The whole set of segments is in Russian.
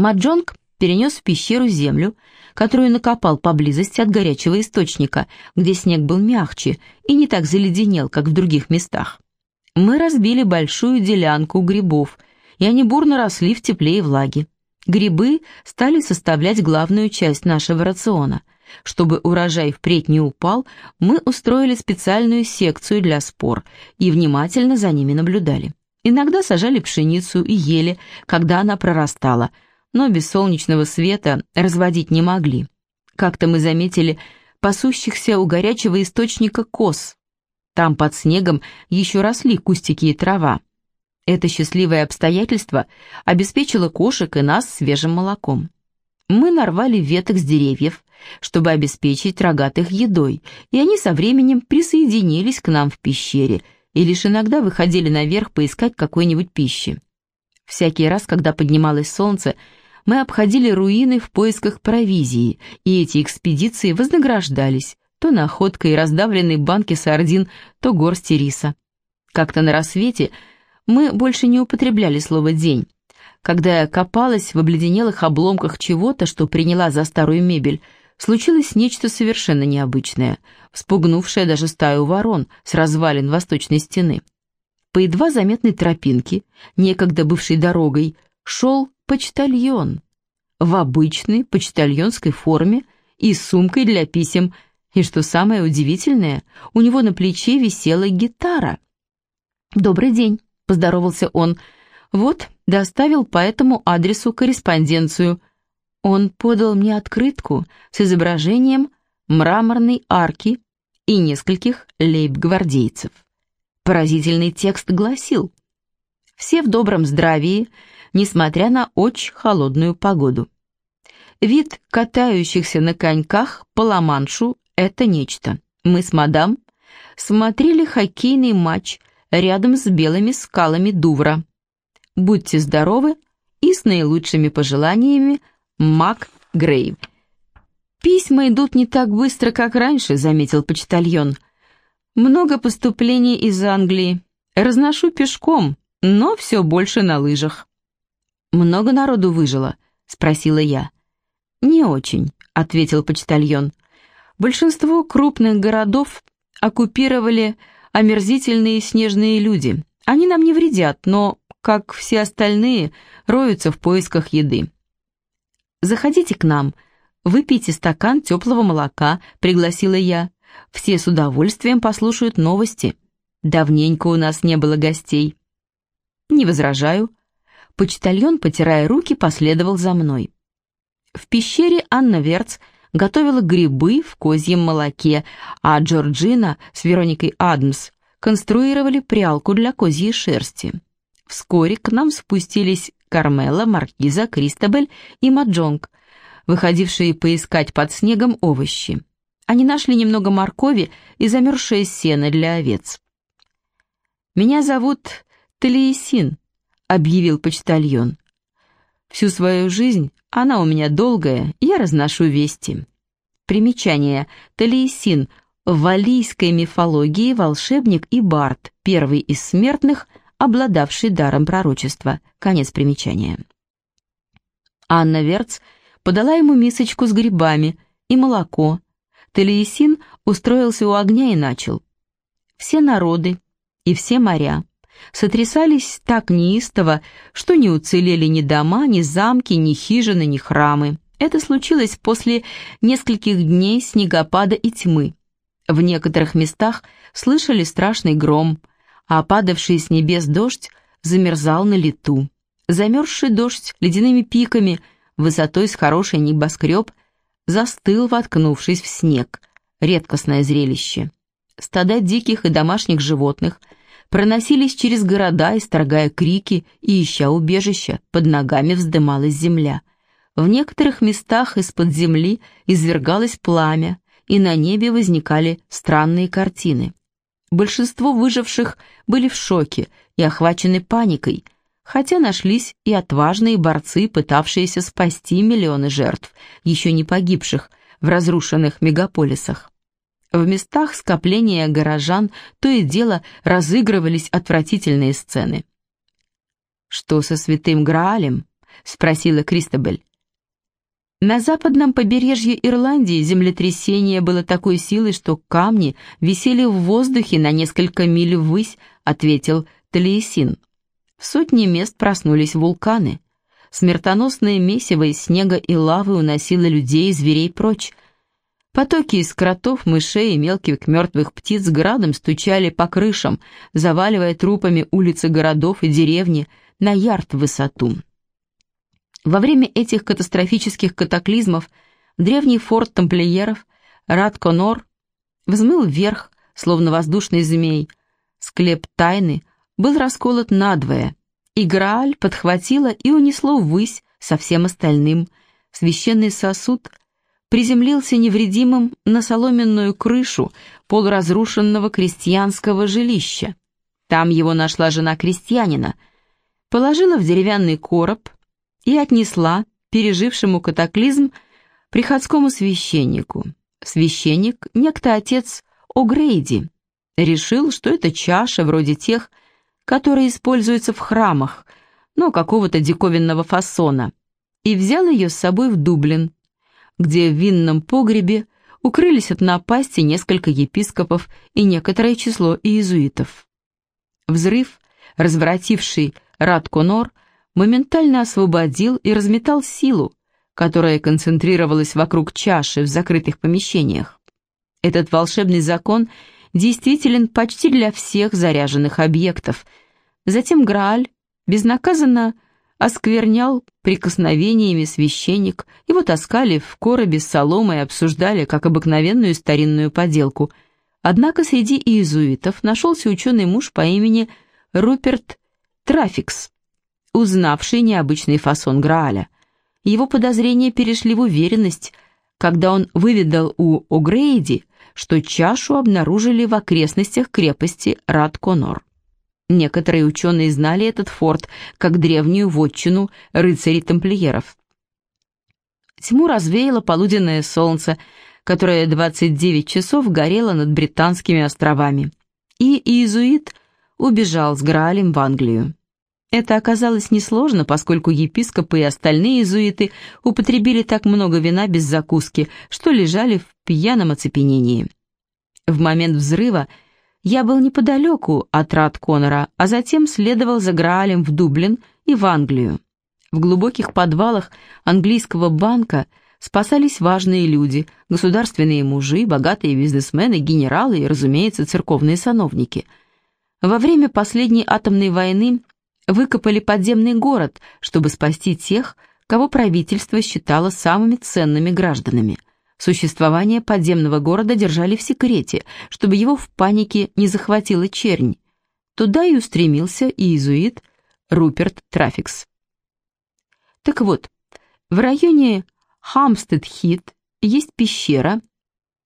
Маджонг перенес в пещеру землю, которую накопал поблизости от горячего источника, где снег был мягче и не так заледенел, как в других местах. Мы разбили большую делянку грибов, и они бурно росли в тепле и влаге. Грибы стали составлять главную часть нашего рациона. Чтобы урожай впредь не упал, мы устроили специальную секцию для спор и внимательно за ними наблюдали. Иногда сажали пшеницу и ели, когда она прорастала, но без солнечного света разводить не могли. Как-то мы заметили пасущихся у горячего источника коз. Там под снегом еще росли кустики и трава. Это счастливое обстоятельство обеспечило кошек и нас свежим молоком. Мы нарвали веток с деревьев, чтобы обеспечить рогатых едой, и они со временем присоединились к нам в пещере и лишь иногда выходили наверх поискать какой-нибудь пищи. Всякий раз, когда поднималось солнце, мы обходили руины в поисках провизии, и эти экспедиции вознаграждались то находкой раздавленной банки сардин, то горсти риса. Как-то на рассвете мы больше не употребляли слово «день». Когда я копалась в обледенелых обломках чего-то, что приняла за старую мебель, случилось нечто совершенно необычное, вспугнувшее даже стаю ворон с развалин восточной стены. По едва заметной тропинке, некогда бывшей дорогой, шел почтальон в обычной почтальонской форме и сумкой для писем, и, что самое удивительное, у него на плече висела гитара. «Добрый день», — поздоровался он, — «вот, доставил по этому адресу корреспонденцию». Он подал мне открытку с изображением мраморной арки и нескольких лейб-гвардейцев. Поразительный текст гласил «Все в добром здравии, несмотря на очень холодную погоду». Вид катающихся на коньках по Ла-Маншу – это нечто. Мы с мадам смотрели хоккейный матч рядом с белыми скалами Дувра. Будьте здоровы и с наилучшими пожеланиями Мак Грейв. «Письма идут не так быстро, как раньше», — заметил почтальон. «Много поступлений из Англии. Разношу пешком, но все больше на лыжах». «Много народу выжило?» — спросила я. «Не очень», — ответил почтальон. «Большинство крупных городов оккупировали омерзительные снежные люди. Они нам не вредят, но, как все остальные, роются в поисках еды. Заходите к нам, выпейте стакан теплого молока», — пригласила я. «Все с удовольствием послушают новости. Давненько у нас не было гостей». «Не возражаю», Почтальон, потирая руки, последовал за мной. В пещере Анна Верц готовила грибы в козьем молоке, а Джорджина с Вероникой Адамс конструировали прялку для козьей шерсти. Вскоре к нам спустились Кармела, Маркиза, Кристобель и Маджонг, выходившие поискать под снегом овощи. Они нашли немного моркови и замерзшее сено для овец. «Меня зовут Талиесин», объявил почтальон. Всю свою жизнь она у меня долгая, я разношу вести. Примечание. Талиесин. В валийской мифологии волшебник и бард, первый из смертных, обладавший даром пророчества. Конец примечания. Анна Верц подала ему мисочку с грибами и молоко. Талиесин устроился у огня и начал. Все народы и все моря сотрясались так неистово, что не уцелели ни дома, ни замки, ни хижины, ни храмы. Это случилось после нескольких дней снегопада и тьмы. В некоторых местах слышали страшный гром, а падавший с небес дождь замерзал на лету. Замерзший дождь ледяными пиками, высотой с хороший небоскреб, застыл, воткнувшись в снег. Редкостное зрелище. Стада диких и домашних животных – проносились через города, исторгая крики и ища убежища, под ногами вздымалась земля. В некоторых местах из-под земли извергалось пламя, и на небе возникали странные картины. Большинство выживших были в шоке и охвачены паникой, хотя нашлись и отважные борцы, пытавшиеся спасти миллионы жертв, еще не погибших в разрушенных мегаполисах. В местах скопления горожан то и дело разыгрывались отвратительные сцены. «Что со святым Граалем?» — спросила Кристобель. На западном побережье Ирландии землетрясение было такой силой, что камни висели в воздухе на несколько миль ввысь, ответил Талиесин. В сотне мест проснулись вулканы. Смертоносное месиво из снега и лавы уносило людей и зверей прочь. Потоки из кротов, мышей и мелких мертвых птиц градом стучали по крышам, заваливая трупами улицы городов и деревни на ярд высоту. Во время этих катастрофических катаклизмов древний форт тамплиеров Рад-Конор взмыл вверх, словно воздушный змей. Склеп тайны был расколот надвое, и Грааль подхватило и унесло ввысь со всем остальным. Священный сосуд приземлился невредимым на соломенную крышу полуразрушенного крестьянского жилища. Там его нашла жена крестьянина, положила в деревянный короб, и отнесла пережившему катаклизм приходскому священнику. Священник, некто отец О'Грейди, решил, что это чаша вроде тех, которые используются в храмах, но какого-то диковинного фасона, и взял ее с собой в Дублин, где в винном погребе укрылись от напасти несколько епископов и некоторое число иезуитов. Взрыв, развративший Рад-Конор, моментально освободил и разметал силу, которая концентрировалась вокруг чаши в закрытых помещениях. Этот волшебный закон действителен почти для всех заряженных объектов. Затем Грааль безнаказанно осквернял прикосновениями священник, его таскали в коробе с соломой и обсуждали как обыкновенную старинную поделку. Однако среди иезуитов нашелся ученый муж по имени Руперт Трафикс, узнавший необычный фасон Грааля. Его подозрения перешли в уверенность, когда он выведал у О'Грейди, что чашу обнаружили в окрестностях крепости Рад-Конор. Некоторые ученые знали этот форт как древнюю вотчину рыцарей-тамплиеров. Тьму развеяло полуденное солнце, которое 29 часов горело над Британскими островами, и иезуит убежал с Граалем в Англию. Это оказалось несложно, поскольку епископы и остальные иезуиты употребили так много вина без закуски, что лежали в пьяном оцепенении. В момент взрыва я был неподалеку от рад Конора, а затем следовал за Граалем в Дублин и в Англию. В глубоких подвалах английского банка спасались важные люди, государственные мужи, богатые бизнесмены, генералы и, разумеется, церковные сановники. Во время последней атомной войны выкопали подземный город, чтобы спасти тех, кого правительство считало самыми ценными гражданами. Существование подземного города держали в секрете, чтобы его в панике не захватила чернь. Туда и устремился иезуит Руперт Трафикс. Так вот, в районе Хамстед-Хит есть пещера,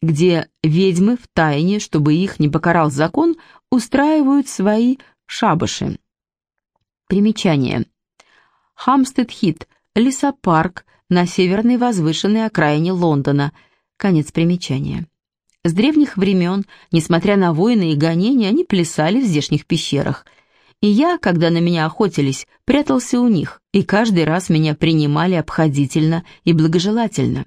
где ведьмы в тайне, чтобы их не покарал закон, устраивают свои шабаши. Примечание. Хамстед-Хит, лесопарк на северной возвышенной окраине Лондона. Конец примечания. С древних времен, несмотря на войны и гонения, они плясали в здешних пещерах. И я, когда на меня охотились, прятался у них, и каждый раз меня принимали обходительно и благожелательно.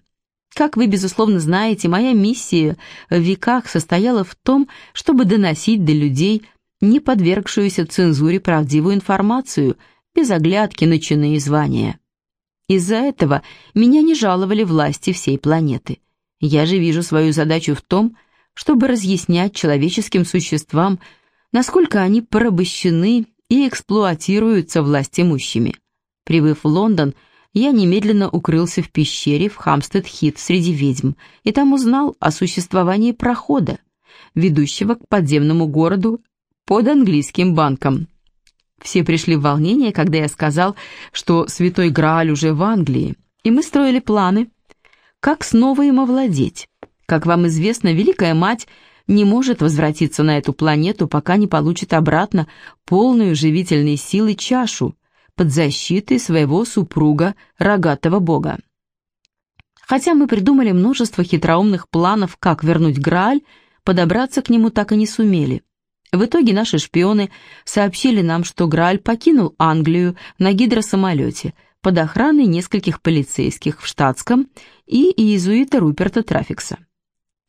Как вы, безусловно, знаете, моя миссия в веках состояла в том, чтобы доносить до людей не подвергшуюся цензуре правдивую информацию, без оглядки на чины и звания. Из-за этого меня не жаловали власти всей планеты. Я же вижу свою задачу в том, чтобы разъяснять человеческим существам, насколько они порабощены и эксплуатируются властимущими. Прибыв в Лондон, я немедленно укрылся в пещере в Хамстед-Хит среди ведьм и там узнал о существовании прохода, ведущего к подземному городу под английским банком. Все пришли в волнение, когда я сказал, что Святой Грааль уже в Англии, и мы строили планы, как снова им овладеть. Как вам известно, Великая Мать не может возвратиться на эту планету, пока не получит обратно полную живительной силы чашу под защитой своего супруга, рогатого бога. Хотя мы придумали множество хитроумных планов, как вернуть Грааль, подобраться к нему так и не сумели. В итоге наши шпионы сообщили нам, что Грааль покинул Англию на гидросамолете, под охраной нескольких полицейских в штатском и иезуита Руперта Трафикса.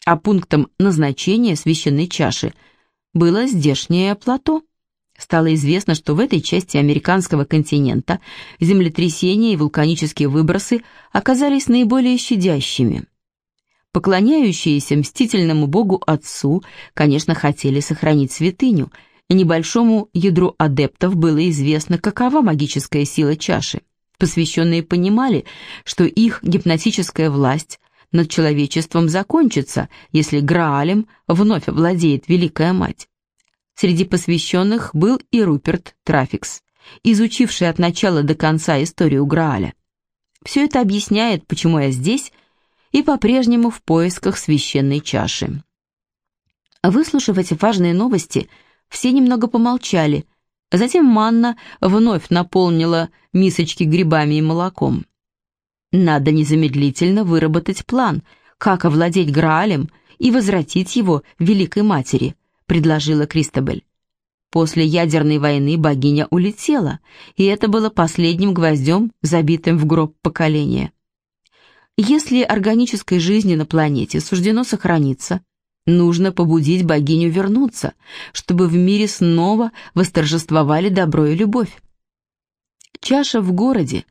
А пунктом назначения священной чаши было здешнее плато. Стало известно, что в этой части американского континента землетрясения и вулканические выбросы оказались наиболее щадящими. Поклоняющиеся мстительному богу Отцу, конечно, хотели сохранить святыню, и небольшому ядру адептов было известно, какова магическая сила чаши. Посвященные понимали, что их гипнотическая власть над человечеством закончится, если Граалем вновь овладеет Великая Мать. Среди посвященных был и Руперт Трафикс, изучивший от начала до конца историю Грааля. Все это объясняет, почему я здесь и по-прежнему в поисках священной чаши. Выслушав эти важные новости, все немного помолчали, затем Манна вновь наполнила мисочки грибами и молоком. Надо незамедлительно выработать план, как овладеть Граалем и возвратить его Великой Матери, предложила Кристобель. После ядерной войны богиня улетела, и это было последним гвоздем, забитым в гроб поколения. Если органической жизни на планете суждено сохраниться, нужно побудить богиню вернуться, чтобы в мире снова восторжествовали добро и любовь. Чаша в городе,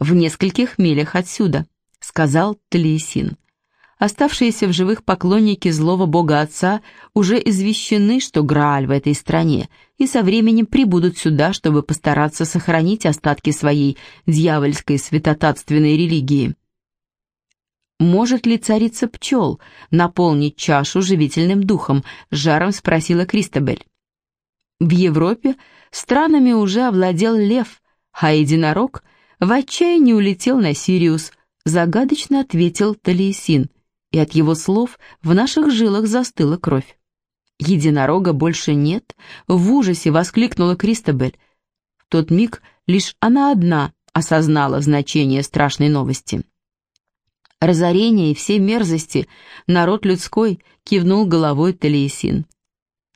в нескольких милях отсюда», — сказал Талиесин. Оставшиеся в живых поклонники злого бога отца уже извещены, что Грааль в этой стране, и со временем прибудут сюда, чтобы постараться сохранить остатки своей дьявольской святотатственной религии. «Может ли царица пчел наполнить чашу живительным духом?» — жаром спросила Кристобель. В Европе странами уже овладел лев, а единорог в отчаянии улетел на Сириус, загадочно ответил Талиесин, и от его слов в наших жилах застыла кровь. «Единорога больше нет!» — в ужасе воскликнула Кристобель. В тот миг лишь она одна осознала значение страшной новости. Разорение и все мерзости, народ людской, кивнул головой Талиесин.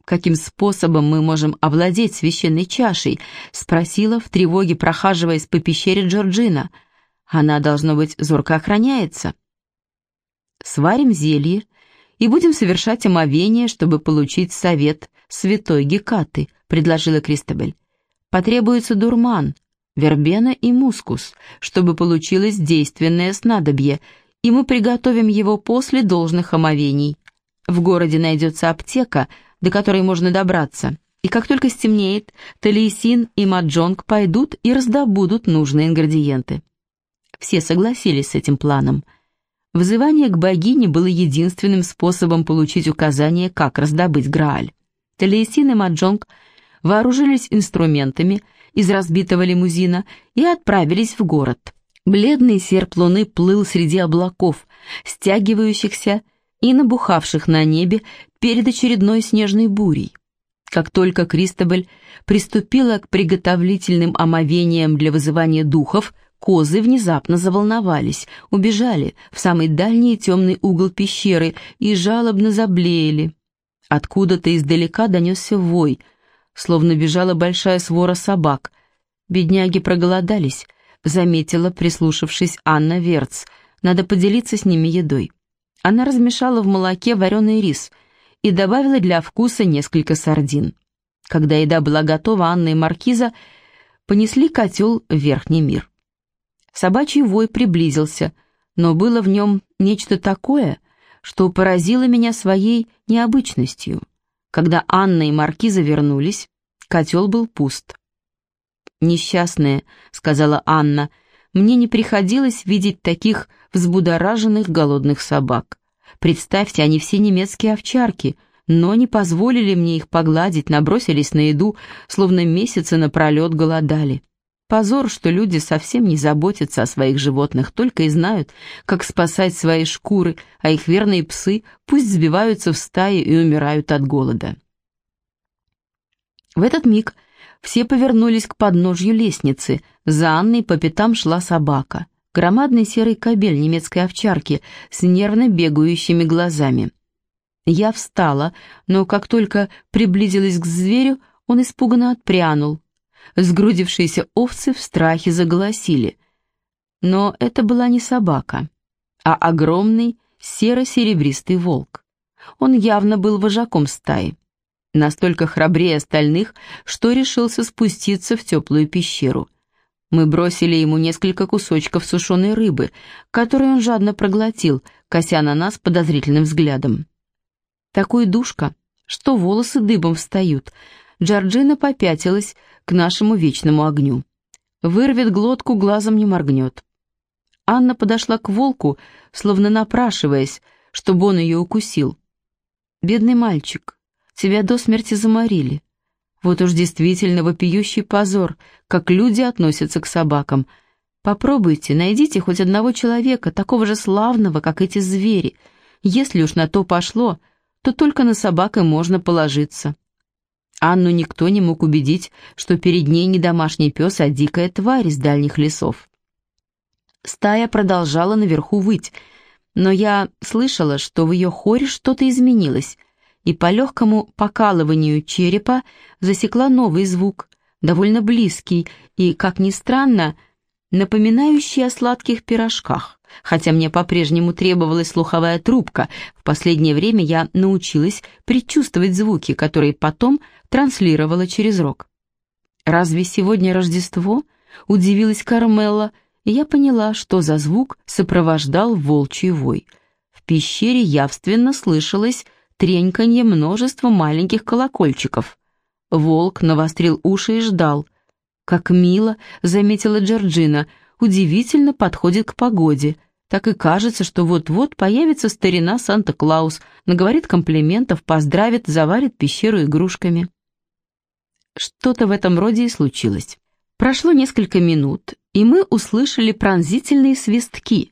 «Каким способом мы можем овладеть священной чашей?» — спросила в тревоге, прохаживаясь по пещере Джорджина. «Она, должно быть, зорко охраняется». «Сварим зелье и будем совершать омовение, чтобы получить совет святой Гекаты», — предложила Кристобель. «Потребуется дурман, вербена и мускус, чтобы получилось действенное снадобье, и мы приготовим его после должных омовений. В городе найдется аптека, до которой можно добраться, и как только стемнеет, Талиесин и Маджонг пойдут и раздобудут нужные ингредиенты. Все согласились с этим планом. Вызывание к богине было единственным способом получить указание, как раздобыть Грааль. Талиесин и Маджонг вооружились инструментами из разбитого лимузина и отправились в город. Бледный серп луны плыл среди облаков, стягивающихся и набухавших на небе перед очередной снежной бурей. Как только Кристобель приступила к приготовительным омовениям для вызывания духов, козы внезапно заволновались, убежали в самый дальний темный угол пещеры и жалобно заблеяли. Откуда-то издалека донесся вой, словно бежала большая свора собак. Бедняги проголодались, заметила, прислушавшись Анна Верц. Надо поделиться с ними едой. Она размешала в молоке вареный рис и добавила для вкуса несколько сардин. Когда еда была готова, Анна и Маркиза понесли котел в верхний мир. Собачий вой приблизился, но было в нем нечто такое, что поразило меня своей необычностью. Когда Анна и Маркиза вернулись, котел был пуст. «Несчастные», — сказала Анна, — «мне не приходилось видеть таких взбудораженных голодных собак. Представьте, они все немецкие овчарки, но не позволили мне их погладить, набросились на еду, словно месяцы напролет голодали. Позор, что люди совсем не заботятся о своих животных, только и знают, как спасать свои шкуры, а их верные псы пусть сбиваются в стаи и умирают от голода». В этот миг все повернулись к подножью лестницы. За Анной по пятам шла собака. Громадный серый кобель немецкой овчарки с нервно бегающими глазами. Я встала, но как только приблизилась к зверю, он испуганно отпрянул. Сгрудившиеся овцы в страхе заголосили. Но это была не собака, а огромный серо-серебристый волк. Он явно был вожаком стаи. Настолько храбрее остальных, что решился спуститься в теплую пещеру. Мы бросили ему несколько кусочков сушеной рыбы, которую он жадно проглотил, кося на нас подозрительным взглядом. Такой душка, что волосы дыбом встают. Джорджина попятилась к нашему вечному огню. Вырвет глотку, глазом не моргнет. Анна подошла к волку, словно напрашиваясь, чтобы он ее укусил. «Бедный мальчик, тебя до смерти заморили. Вот уж действительно вопиющий позор, как люди относятся к собакам. Попробуйте, найдите хоть одного человека, такого же славного, как эти звери. Если уж на то пошло, то только на собак и можно положиться». Анну никто не мог убедить, что перед ней не домашний пес, а дикая тварь из дальних лесов. Стая продолжала наверху выть, но я слышала, что в ее хоре что-то изменилось, и по легкому покалыванию черепа засекла новый звук, довольно близкий и, как ни странно, напоминающий о сладких пирожках. Хотя мне по-прежнему требовалась слуховая трубка, в последнее время я научилась предчувствовать звуки, которые потом транслировала через рог. «Разве сегодня Рождество?» — удивилась Кармелла — и я поняла, что за звук сопровождал волчий вой. В пещере явственно слышалось треньканье множества маленьких колокольчиков. Волк навострил уши и ждал. «Как мило», — заметила Джорджина, — «удивительно подходит к погоде. Так и кажется, что вот-вот появится старина Санта-Клаус, наговорит комплиментов, поздравит, заварит пещеру игрушками». Что-то в этом роде и случилось. Прошло несколько минут, и мы услышали пронзительные свистки,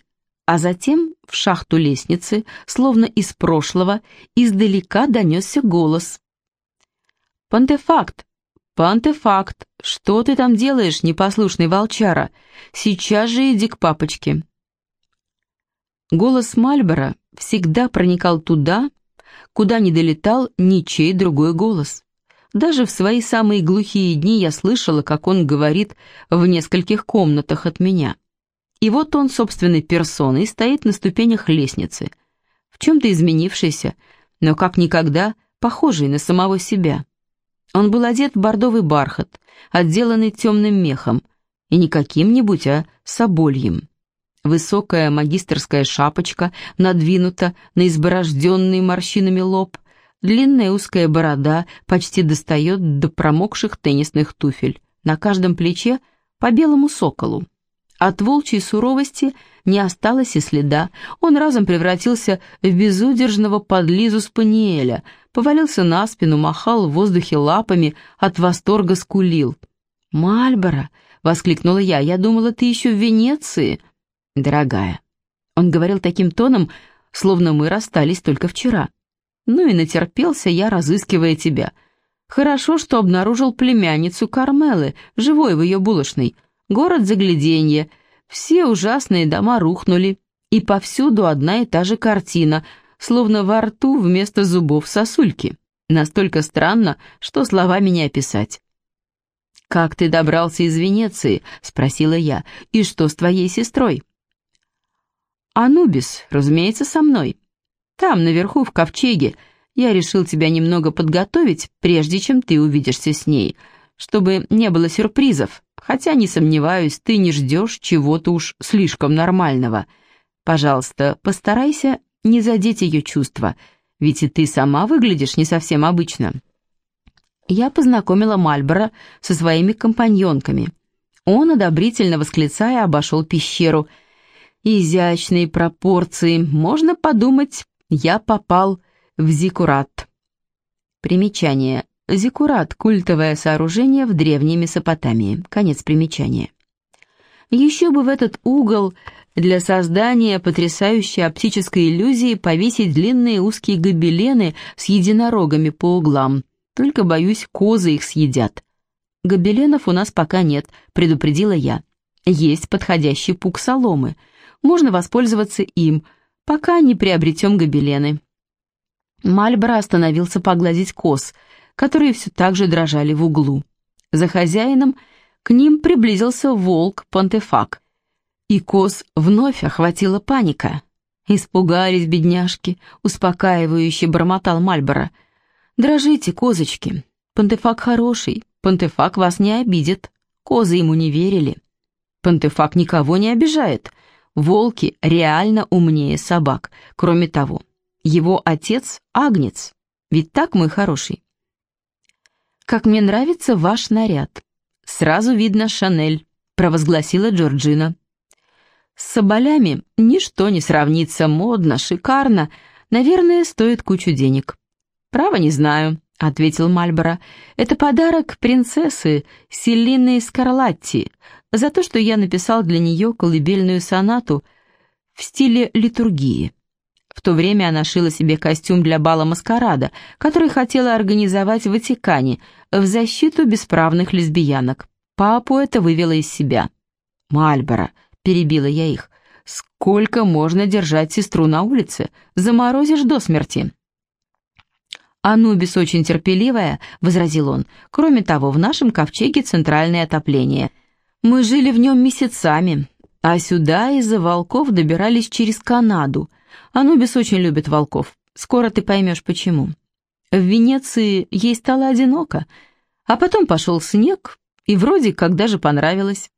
а затем в шахту лестницы, словно из прошлого, издалека донесся голос. «Пантефакт! Пантефакт! Что ты там делаешь, непослушный волчара? Сейчас же иди к папочке!» Голос Мальбора всегда проникал туда, куда не долетал ничей другой голос. Даже в свои самые глухие дни я слышала, как он говорит в нескольких комнатах от меня. И вот он собственной персоной стоит на ступенях лестницы, в чем-то изменившийся, но как никогда похожий на самого себя. Он был одет в бордовый бархат, отделанный темным мехом, и не каким-нибудь, а собольем. Высокая магистрская шапочка надвинута на изборожденный морщинами лоб, Длинная узкая борода почти достает до промокших теннисных туфель. На каждом плече по белому соколу. От волчьей суровости не осталось и следа. Он разом превратился в безудержного подлизу спаниеля, повалился на спину, махал в воздухе лапами, от восторга скулил. «Мальборо!» — воскликнула я. «Я думала, ты еще в Венеции!» «Дорогая!» Он говорил таким тоном, словно мы расстались только вчера. Ну и натерпелся я, разыскивая тебя. Хорошо, что обнаружил племянницу Кармелы, живой в ее булочной. Город загляденье, все ужасные дома рухнули, и повсюду одна и та же картина, словно во рту вместо зубов сосульки. Настолько странно, что словами не описать. «Как ты добрался из Венеции?» — спросила я. «И что с твоей сестрой?» «Анубис, разумеется, со мной. Там, наверху, в ковчеге, я решил тебя немного подготовить, прежде чем ты увидишься с ней, чтобы не было сюрпризов, хотя, не сомневаюсь, ты не ждешь чего-то уж слишком нормального. Пожалуйста, постарайся не задеть ее чувства, ведь и ты сама выглядишь не совсем обычно». Я познакомила Мальборо со своими компаньонками. Он, одобрительно восклицая, обошел пещеру. Изящные пропорции, можно подумать, я попал в Зиккурат. Примечание. Зиккурат – культовое сооружение в древней Месопотамии. Конец примечания. Еще бы в этот угол для создания потрясающей оптической иллюзии повесить длинные узкие гобелены с единорогами по углам. Только, боюсь, козы их съедят. Гобеленов у нас пока нет, предупредила я. Есть подходящий пук соломы. Можно воспользоваться им – пока не приобретем гобелены». Мальборо остановился погладить коз, которые все так же дрожали в углу. За хозяином к ним приблизился волк Понтефак. И коз вновь охватила паника. Испугались бедняжки, успокаивающе бормотал Мальборо. «Дрожите, козочки, Пантефак хороший, Пантефак вас не обидит». Козы ему не верили. Пантефак никого не обижает. Волки реально умнее собак. Кроме того, его отец — агнец. Ведь так, мой хороший? «Как мне нравится ваш наряд. Сразу видно Шанель», — провозгласила Джорджина. «С соболями ничто не сравнится, модно, шикарно. Наверное, стоит кучу денег». «Право не знаю», — ответил Мальборо. «Это подарок принцессы Селины Скарлатти за то, что я написал для нее колыбельную сонату в стиле литургии». В то время она шила себе костюм для бала маскарада, который хотела организовать в Ватикане в защиту бесправных лесбиянок. Папу это вывело из себя. «Мальборо», — перебила я их, — «сколько можно держать сестру на улице? Заморозишь до смерти». «Анубис очень терпеливая», — возразил он. «Кроме того, в нашем ковчеге центральное отопление. Мы жили в нем месяцами, а сюда из-за волков добирались через Канаду. Анубис очень любит волков. Скоро ты поймешь, почему. В Венеции ей стало одиноко, а потом пошел снег, и вроде как даже понравилось.